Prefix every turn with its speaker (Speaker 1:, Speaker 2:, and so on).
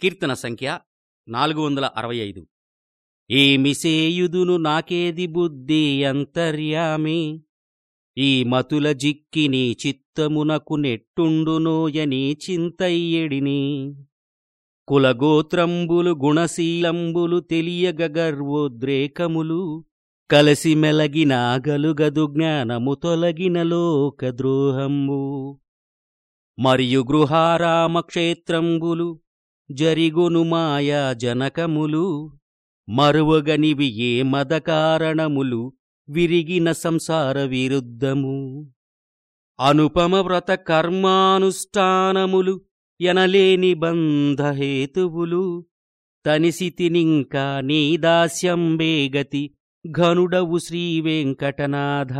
Speaker 1: కీర్తన సంఖ్య నాలుగు వందల అరవై ఐదు. ఏమి సేయుదును నాకేది బుద్ధి అంతర్యామి? ఈ మతుల జిక్కి నీ చిత్తమునకు నెట్టుండునోయని చింతయ్యడిని? కులగోత్రంబులు గుణశీలంబులు తెలియగ గర్వోద్రేకములు కలసి మెలగిన గలుగదు జ్ఞానము తొలగిన లోకద్రోహంబు. మరియు గృహారామ క్షేత్రంబులు జరిగును మాయా జనకములు మరువగనివి ఏ మద కారణములు విరిగిన సంసార విరుద్ధము. అనుపమ వ్రత కర్మానుష్ఠానములు ఎనలేని బంధహేతువులు తనిసితినింకా నీ దాస్యంబే ఘనుడవు శ్రీవేంకటనాథ